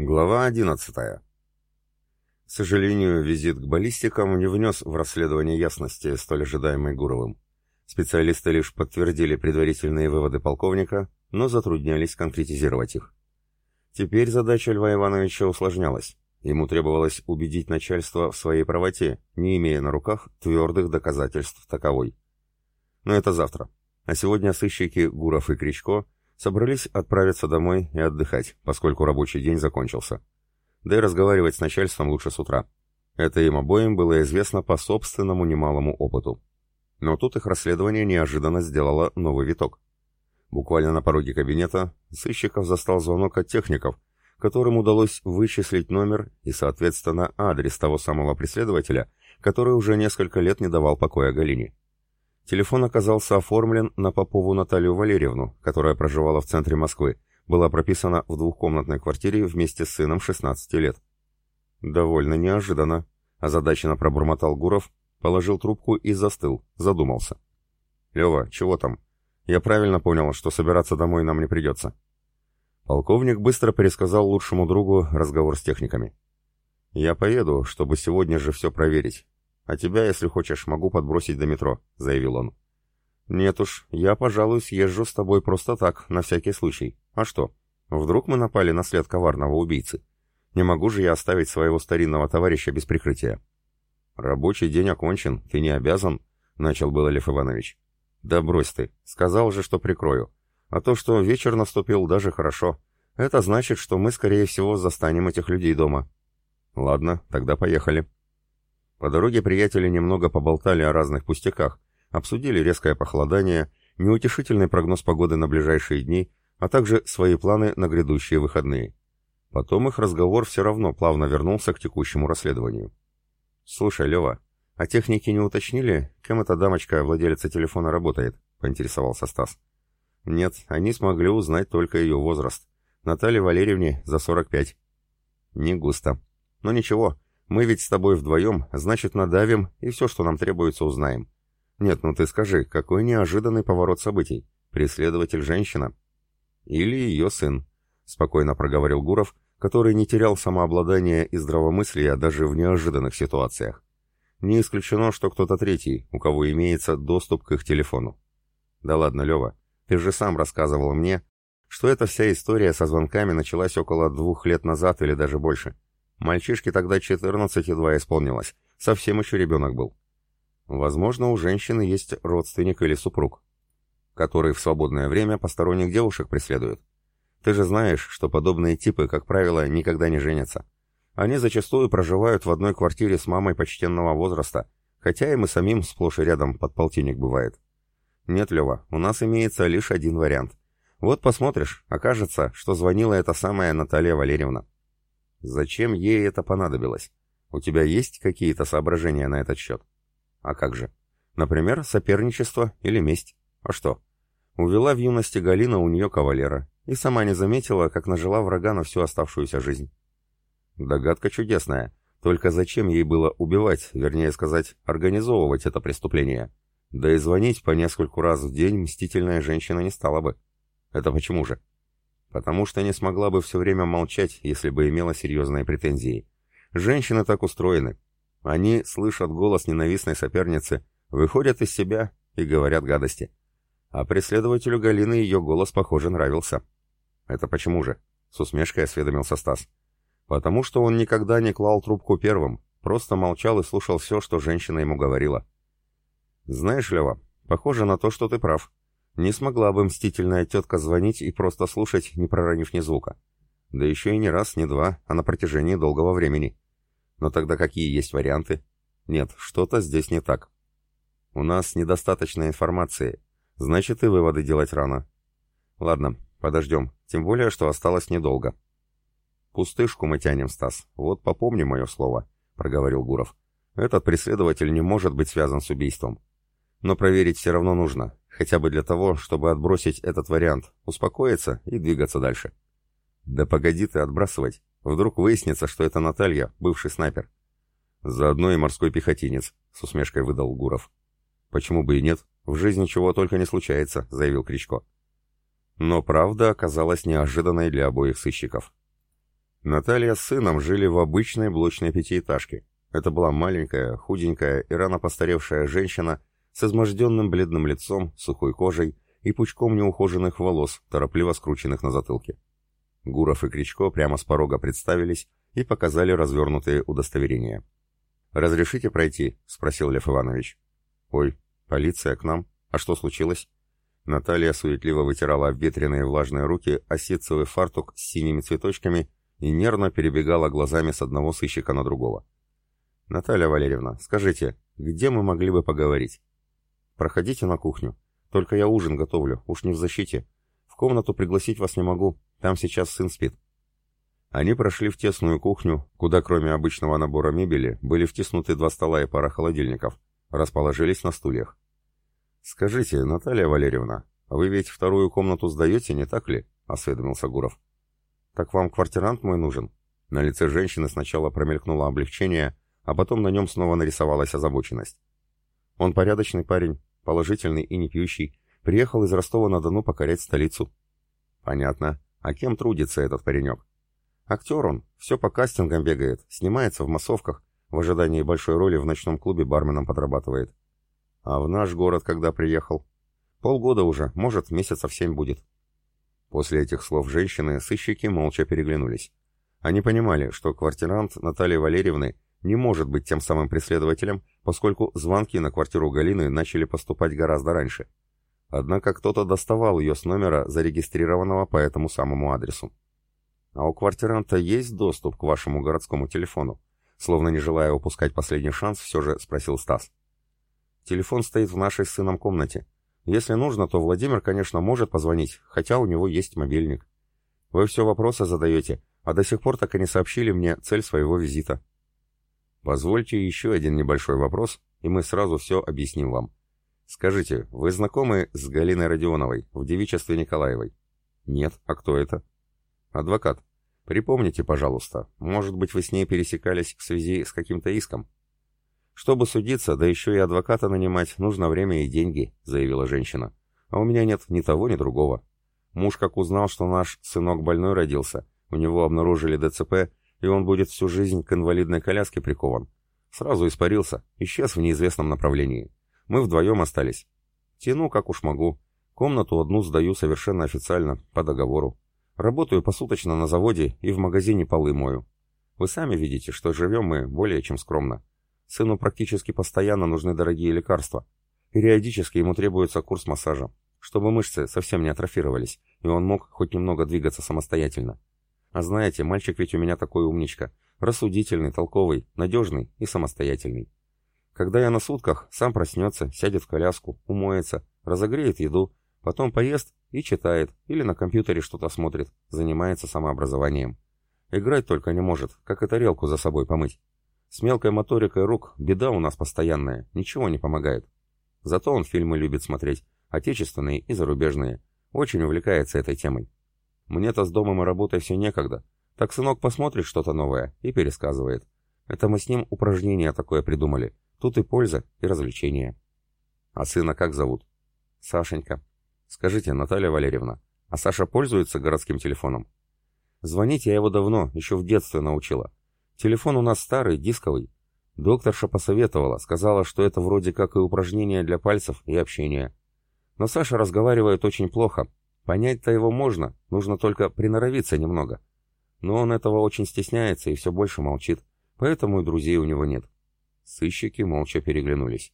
Глава 11. К сожалению, визит к баллистикам не внес в расследование ясности, столь ожидаемой Гуровым. Специалисты лишь подтвердили предварительные выводы полковника, но затруднялись конкретизировать их. Теперь задача Льва Ивановича усложнялась. Ему требовалось убедить начальство в своей правоте, не имея на руках твердых доказательств таковой. Но это завтра. А сегодня сыщики Гуров и Кричко – собрались отправиться домой и отдыхать, поскольку рабочий день закончился. Да и разговаривать с начальством лучше с утра. Это им обоим было известно по собственному немалому опыту. Но тут их расследование неожиданно сделало новый виток. Буквально на пороге кабинета сыщиков застал звонок от техников, которым удалось вычислить номер и, соответственно, адрес того самого преследователя, который уже несколько лет не давал покоя Галине. Телефон оказался оформлен на Попову Наталью Валерьевну, которая проживала в центре Москвы, была прописана в двухкомнатной квартире вместе с сыном 16 лет. Довольно неожиданно, озадаченно пробормотал Гуров, положил трубку и застыл, задумался. «Лева, чего там? Я правильно понял, что собираться домой нам не придется». Полковник быстро пересказал лучшему другу разговор с техниками. «Я поеду, чтобы сегодня же все проверить. «А тебя, если хочешь, могу подбросить до метро», — заявил он. «Нет уж, я, пожалуй, съезжу с тобой просто так, на всякий случай. А что? Вдруг мы напали на след коварного убийцы? Не могу же я оставить своего старинного товарища без прикрытия». «Рабочий день окончен, ты не обязан», — начал было Лев Иванович. «Да брось ты, сказал же, что прикрою. А то, что вечер наступил, даже хорошо. Это значит, что мы, скорее всего, застанем этих людей дома». «Ладно, тогда поехали». По дороге приятели немного поболтали о разных пустяках, обсудили резкое похолодание, неутешительный прогноз погоды на ближайшие дни, а также свои планы на грядущие выходные. Потом их разговор все равно плавно вернулся к текущему расследованию. «Слушай, Лева, а техники не уточнили, кем эта дамочка, владелица телефона, работает?» — поинтересовался Стас. «Нет, они смогли узнать только ее возраст. Наталье Валерьевне за 45». «Не густо. Но ничего, мы ведь с тобой вдвоем, значит, надавим и все, что нам требуется, узнаем. Нет, ну ты скажи, какой неожиданный поворот событий. Преследователь женщина. Или ее сын, спокойно проговорил Гуров, который не терял самообладания и здравомыслия даже в неожиданных ситуациях. Не исключено, что кто-то третий, у кого имеется доступ к их телефону. Да ладно, Лева, ты же сам рассказывал мне, что эта вся история со звонками началась около двух лет назад или даже больше. Мальчишке тогда 14 едва исполнилось, совсем еще ребенок был. Возможно, у женщины есть родственник или супруг, который в свободное время посторонних девушек преследует. Ты же знаешь, что подобные типы, как правило, никогда не женятся. Они зачастую проживают в одной квартире с мамой почтенного возраста, хотя и мы самим сплошь и рядом под полтинник бывает. Нет, Лева, у нас имеется лишь один вариант. Вот посмотришь, окажется, что звонила эта самая Наталья Валерьевна. Зачем ей это понадобилось? У тебя есть какие-то соображения на этот счет? А как же? Например, соперничество или месть. А что? Увела в юности Галина у нее кавалера и сама не заметила, как нажила врага на всю оставшуюся жизнь. Догадка чудесная. Только зачем ей было убивать, вернее сказать, организовывать это преступление? Да и звонить по нескольку раз в день мстительная женщина не стала бы. Это почему же? Потому что не смогла бы все время молчать, если бы имела серьезные претензии. Женщины так устроены. Они слышат голос ненавистной соперницы, выходят из себя и говорят гадости. А преследователю Галины ее голос, похоже, нравился. «Это почему же?» — с усмешкой осведомился Стас. «Потому что он никогда не клал трубку первым, просто молчал и слушал все, что женщина ему говорила». «Знаешь, Лева, похоже на то, что ты прав. Не смогла бы мстительная тетка звонить и просто слушать, не проронив ни звука. Да еще и не раз, не два, а на протяжении долгого времени. Но тогда какие есть варианты? Нет, что-то здесь не так. У нас недостаточно информации, значит и выводы делать рано. Ладно, подождем, тем более, что осталось недолго. Пустышку мы тянем, Стас, вот попомни мое слово, проговорил Гуров. Этот преследователь не может быть связан с убийством. Но проверить все равно нужно, хотя бы для того, чтобы отбросить этот вариант, успокоиться и двигаться дальше. Да погоди ты отбрасывать. Вдруг выяснится, что это Наталья, бывший снайпер. Заодно и морской пехотинец, с усмешкой выдал Гуров. Почему бы и нет? В жизни чего только не случается, заявил Кричко. Но правда оказалась неожиданной для обоих сыщиков. Наталья с сыном жили в обычной блочной пятиэтажке. Это была маленькая, худенькая и рано постаревшая женщина с изможденным бледным лицом, сухой кожей и пучком неухоженных волос, торопливо скрученных на затылке. Гуров и Кричко прямо с порога представились и показали развернутые удостоверения. «Разрешите пройти?» — спросил Лев Иванович. «Ой, полиция к нам. А что случилось?» Наталья суетливо вытирала обветренные влажные руки о фартук с синими цветочками и нервно перебегала глазами с одного сыщика на другого. «Наталья Валерьевна, скажите, где мы могли бы поговорить?» «Проходите на кухню. Только я ужин готовлю, уж не в защите. В комнату пригласить вас не могу, там сейчас сын спит». Они прошли в тесную кухню, куда кроме обычного набора мебели были втиснуты два стола и пара холодильников. Расположились на стульях. «Скажите, Наталья Валерьевна, вы ведь вторую комнату сдаете, не так ли?» — осведомился Гуров. «Так вам квартирант мой нужен?» На лице женщины сначала промелькнуло облегчение, а потом на нем снова нарисовалась озабоченность. Он порядочный парень, положительный и не пьющий, приехал из Ростова-на-Дону покорять столицу. Понятно. А кем трудится этот паренек? Актер он, все по кастингам бегает, снимается в массовках, в ожидании большой роли в ночном клубе барменом подрабатывает. А в наш город когда приехал? Полгода уже, может, месяцев семь будет. После этих слов женщины сыщики молча переглянулись. Они понимали, что квартирант Натальи Валерьевны не может быть тем самым преследователем, поскольку звонки на квартиру Галины начали поступать гораздо раньше. Однако кто-то доставал ее с номера, зарегистрированного по этому самому адресу. «А у квартиранта есть доступ к вашему городскому телефону?» Словно не желая упускать последний шанс, все же спросил Стас. «Телефон стоит в нашей с сыном комнате. Если нужно, то Владимир, конечно, может позвонить, хотя у него есть мобильник. Вы все вопросы задаете, а до сих пор так и не сообщили мне цель своего визита». «Позвольте еще один небольшой вопрос, и мы сразу все объясним вам. Скажите, вы знакомы с Галиной Родионовой в девичестве Николаевой?» «Нет. А кто это?» «Адвокат. Припомните, пожалуйста, может быть, вы с ней пересекались в связи с каким-то иском? Чтобы судиться, да еще и адвоката нанимать, нужно время и деньги, заявила женщина. А у меня нет ни того, ни другого. Муж как узнал, что наш сынок больной родился, у него обнаружили ДЦП, и он будет всю жизнь к инвалидной коляске прикован. Сразу испарился, исчез в неизвестном направлении. Мы вдвоем остались. Тяну, как уж могу. Комнату одну сдаю совершенно официально, по договору. Работаю посуточно на заводе и в магазине полы мою. Вы сами видите, что живем мы более чем скромно. Сыну практически постоянно нужны дорогие лекарства. Периодически ему требуется курс массажа, чтобы мышцы совсем не атрофировались, и он мог хоть немного двигаться самостоятельно. А знаете, мальчик ведь у меня такой умничка, рассудительный, толковый, надежный и самостоятельный. Когда я на сутках, сам проснется, сядет в коляску, умоется, разогреет еду, потом поест и читает, или на компьютере что-то смотрит, занимается самообразованием. Играть только не может, как и тарелку за собой помыть. С мелкой моторикой рук беда у нас постоянная, ничего не помогает. Зато он фильмы любит смотреть, отечественные и зарубежные. Очень увлекается этой темой. Мне-то с домом и работой все некогда. Так сынок посмотрит что-то новое и пересказывает. Это мы с ним упражнение такое придумали. Тут и польза, и развлечение. А сына как зовут? Сашенька. Скажите, Наталья Валерьевна, а Саша пользуется городским телефоном? Звонить я его давно, еще в детстве научила. Телефон у нас старый, дисковый. Докторша посоветовала, сказала, что это вроде как и упражнение для пальцев и общения. Но Саша разговаривает очень плохо. Понять-то его можно, нужно только приноровиться немного. Но он этого очень стесняется и все больше молчит, поэтому и друзей у него нет. Сыщики молча переглянулись.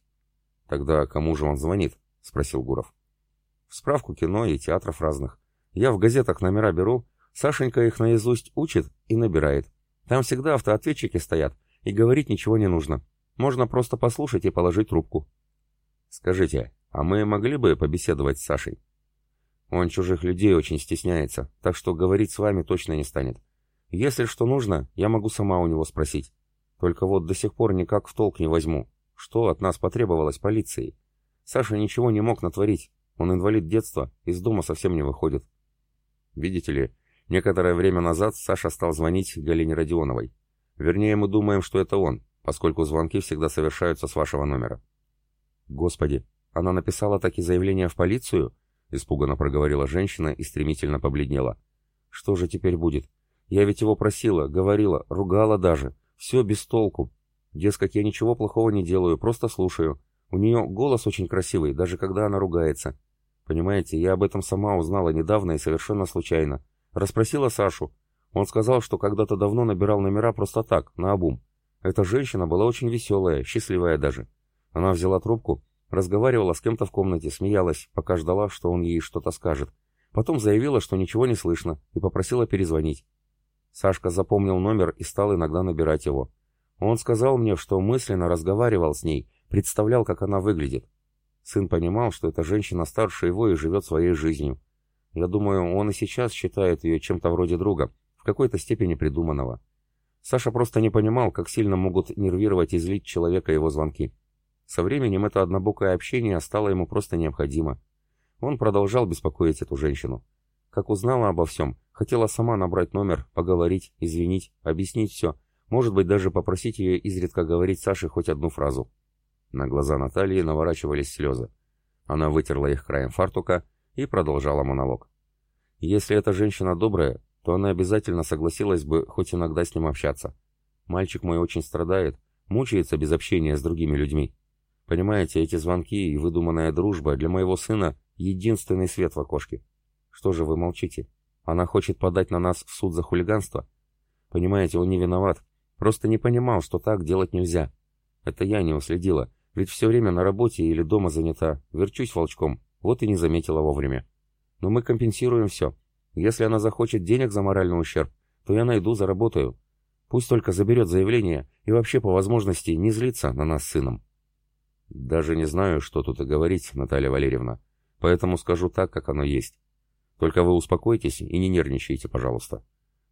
«Тогда кому же он звонит?» — спросил Гуров. В справку кино и театров разных. Я в газетах номера беру, Сашенька их наизусть учит и набирает. Там всегда автоответчики стоят, и говорить ничего не нужно. Можно просто послушать и положить трубку. Скажите, а мы могли бы побеседовать с Сашей? Он чужих людей очень стесняется, так что говорить с вами точно не станет. Если что нужно, я могу сама у него спросить. Только вот до сих пор никак в толк не возьму. Что от нас потребовалось полиции? Саша ничего не мог натворить, он инвалид детства, из дома совсем не выходит. Видите ли, некоторое время назад Саша стал звонить Галине Родионовой. Вернее, мы думаем, что это он, поскольку звонки всегда совершаются с вашего номера. Господи, она написала таки заявление в полицию? Испуганно проговорила женщина и стремительно побледнела. Что же теперь будет? Я ведь его просила, говорила, ругала даже. Все без толку. Дескать, я ничего плохого не делаю, просто слушаю. У нее голос очень красивый, даже когда она ругается. Понимаете, я об этом сама узнала недавно и совершенно случайно. Расспросила Сашу. Он сказал, что когда-то давно набирал номера просто так, на обум. Эта женщина была очень веселая, счастливая даже. Она взяла трубку, разговаривала с кем-то в комнате, смеялась, пока ждала, что он ей что-то скажет. Потом заявила, что ничего не слышно, и попросила перезвонить. Сашка запомнил номер и стал иногда набирать его. Он сказал мне, что мысленно разговаривал с ней, представлял, как она выглядит. Сын понимал, что эта женщина старше его и живет своей жизнью. Я думаю, он и сейчас считает ее чем-то вроде друга, в какой-то степени придуманного. Саша просто не понимал, как сильно могут нервировать и злить человека его звонки. Со временем это однобокое общение стало ему просто необходимо. Он продолжал беспокоить эту женщину. Как узнала обо всем, хотела сама набрать номер, поговорить, извинить, объяснить все, может быть, даже попросить ее изредка говорить Саше хоть одну фразу. На глаза Натальи наворачивались слезы. Она вытерла их краем фартука и продолжала монолог. Если эта женщина добрая, то она обязательно согласилась бы хоть иногда с ним общаться. Мальчик мой очень страдает, мучается без общения с другими людьми. Понимаете, эти звонки и выдуманная дружба для моего сына — единственный свет в окошке. Что же вы молчите? Она хочет подать на нас в суд за хулиганство? Понимаете, он не виноват. Просто не понимал, что так делать нельзя. Это я не уследила, ведь все время на работе или дома занята. Верчусь волчком, вот и не заметила вовремя. Но мы компенсируем все. Если она захочет денег за моральный ущерб, то я найду, заработаю. Пусть только заберет заявление и вообще по возможности не злится на нас с сыном. Даже не знаю, что тут и говорить, Наталья Валерьевна. Поэтому скажу так, как оно есть. Только вы успокойтесь и не нервничайте, пожалуйста.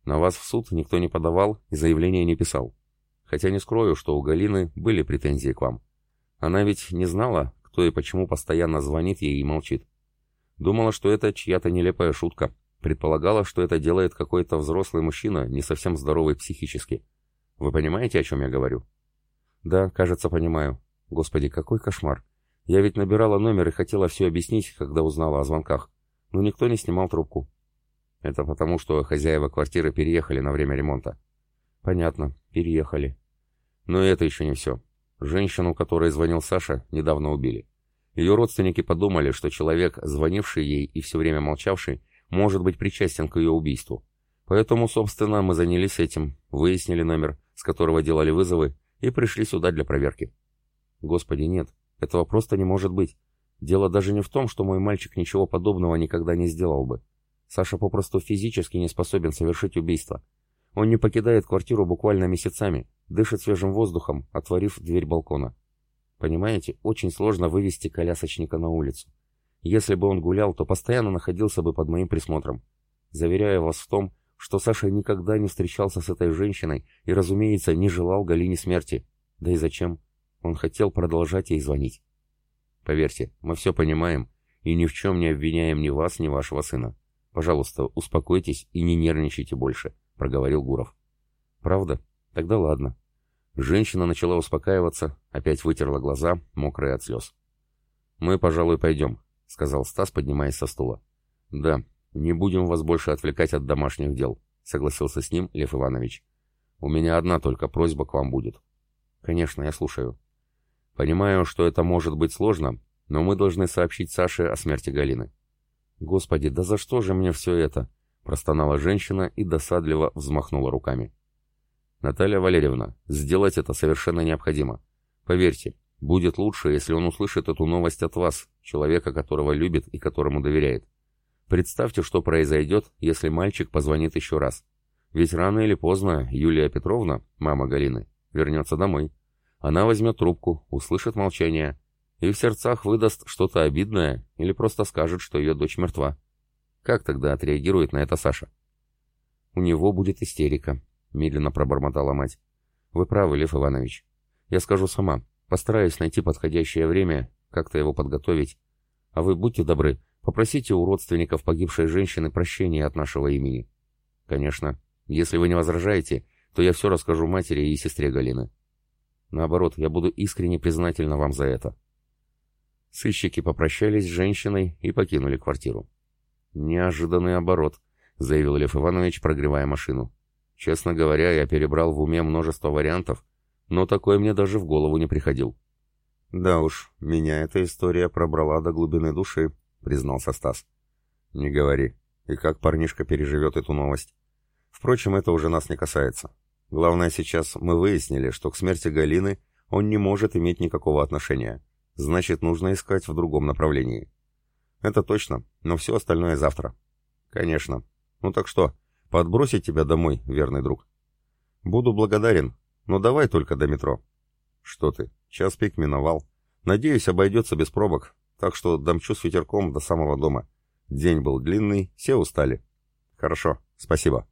На вас в суд никто не подавал и заявление не писал. Хотя не скрою, что у Галины были претензии к вам. Она ведь не знала, кто и почему постоянно звонит ей и молчит. Думала, что это чья-то нелепая шутка. Предполагала, что это делает какой-то взрослый мужчина, не совсем здоровый психически. Вы понимаете, о чем я говорю? Да, кажется, понимаю. Господи, какой кошмар. Я ведь набирала номер и хотела все объяснить, когда узнала о звонках но никто не снимал трубку. Это потому, что хозяева квартиры переехали на время ремонта. Понятно, переехали. Но это еще не все. Женщину, которой звонил Саша, недавно убили. Ее родственники подумали, что человек, звонивший ей и все время молчавший, может быть причастен к ее убийству. Поэтому, собственно, мы занялись этим, выяснили номер, с которого делали вызовы, и пришли сюда для проверки. Господи, нет, этого просто не может быть. Дело даже не в том, что мой мальчик ничего подобного никогда не сделал бы. Саша попросту физически не способен совершить убийство. Он не покидает квартиру буквально месяцами, дышит свежим воздухом, отворив дверь балкона. Понимаете, очень сложно вывести колясочника на улицу. Если бы он гулял, то постоянно находился бы под моим присмотром. Заверяю вас в том, что Саша никогда не встречался с этой женщиной и, разумеется, не желал Галине смерти. Да и зачем? Он хотел продолжать ей звонить. Поверьте, мы все понимаем и ни в чем не обвиняем ни вас, ни вашего сына. Пожалуйста, успокойтесь и не нервничайте больше», — проговорил Гуров. «Правда? Тогда ладно». Женщина начала успокаиваться, опять вытерла глаза, мокрые от слез. «Мы, пожалуй, пойдем», — сказал Стас, поднимаясь со стула. «Да, не будем вас больше отвлекать от домашних дел», — согласился с ним Лев Иванович. «У меня одна только просьба к вам будет». «Конечно, я слушаю». Понимаю, что это может быть сложно, но мы должны сообщить Саше о смерти Галины. Господи, да за что же мне все это? Простонала женщина и досадливо взмахнула руками. Наталья Валерьевна, сделать это совершенно необходимо. Поверьте, будет лучше, если он услышит эту новость от вас, человека, которого любит и которому доверяет. Представьте, что произойдет, если мальчик позвонит еще раз. Ведь рано или поздно Юлия Петровна, мама Галины, вернется домой. Она возьмет трубку, услышит молчание и в сердцах выдаст что-то обидное или просто скажет, что ее дочь мертва. Как тогда отреагирует на это Саша? «У него будет истерика», — медленно пробормотала мать. «Вы правы, Лев Иванович. Я скажу сама. Постараюсь найти подходящее время, как-то его подготовить. А вы будьте добры, попросите у родственников погибшей женщины прощения от нашего имени». «Конечно. Если вы не возражаете, то я все расскажу матери и сестре Галины». Наоборот, я буду искренне признательна вам за это. Сыщики попрощались с женщиной и покинули квартиру. «Неожиданный оборот», — заявил Лев Иванович, прогревая машину. Честно говоря, я перебрал в уме множество вариантов, но такой мне даже в голову не приходил. «Да уж, меня эта история пробрала до глубины души», — признался Стас. «Не говори. И как парнишка переживет эту новость? Впрочем, это уже нас не касается. Главное сейчас мы выяснили, что к смерти Галины он не может иметь никакого отношения. Значит, нужно искать в другом направлении». «Это точно, но все остальное завтра». «Конечно. Ну так что, подбросить тебя домой, верный друг?» «Буду благодарен, но давай только до метро». «Что ты, час пик миновал. Надеюсь, обойдется без пробок, так что домчу с ветерком до самого дома. День был длинный, все устали». «Хорошо, спасибо».